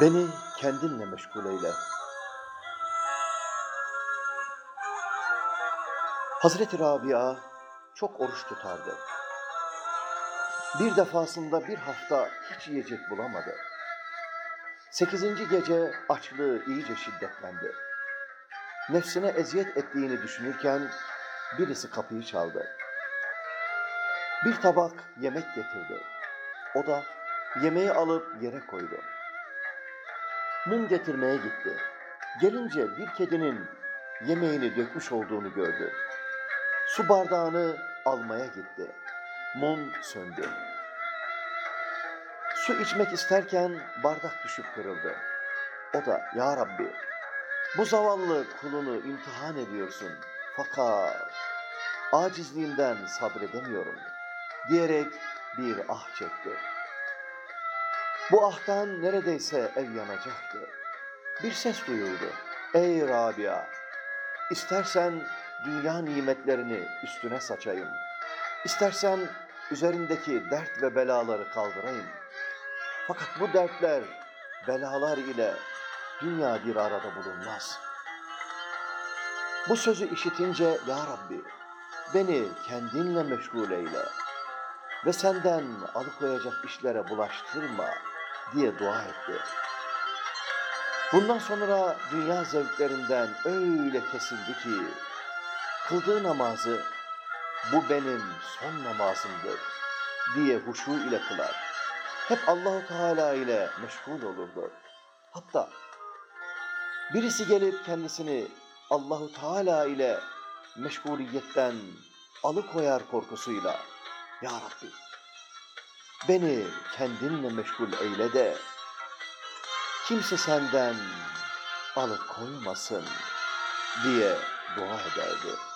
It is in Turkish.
Beni kendinle meşgul eyle. Hazreti Rabia çok oruç tutardı. Bir defasında bir hafta hiç yiyecek bulamadı. Sekizinci gece açlığı iyice şiddetlendi. Nefsine eziyet ettiğini düşünürken birisi kapıyı çaldı. Bir tabak yemek getirdi. O da yemeği alıp yere koydu. Mum getirmeye gitti. Gelince bir kedinin yemeğini dökmüş olduğunu gördü. Su bardağını almaya gitti. Mum söndü. Su içmek isterken bardak düşüp kırıldı. O da ya Rabbi bu zavallı kulunu imtihan ediyorsun. Fakat acizliğimden sabredemiyorum diyerek bir ah çekti. Bu ahtan neredeyse ev yanacaktı. Bir ses duyuldu. Ey Rabia! İstersen dünya nimetlerini üstüne saçayım. İstersen üzerindeki dert ve belaları kaldırayım. Fakat bu dertler, belalar ile dünya bir arada bulunmaz. Bu sözü işitince Ya Rabbi beni kendinle meşgul eyle ve senden alıkoyacak işlere bulaştırma diye dua etti. Bundan sonra dünya zevklerinden öyle kesildi ki kıldığı namazı bu benim son namazımdır diye huşu ile kılar. Hep Allahu Teala ile meşgul olurdu. Hatta birisi gelip kendisini Allahu Teala ile meşguliyetten alıkoyar korkusuyla Ya Rabbi beni kendinle meşgul eyle de kimse senden alıkoymasın diye dua ederdi.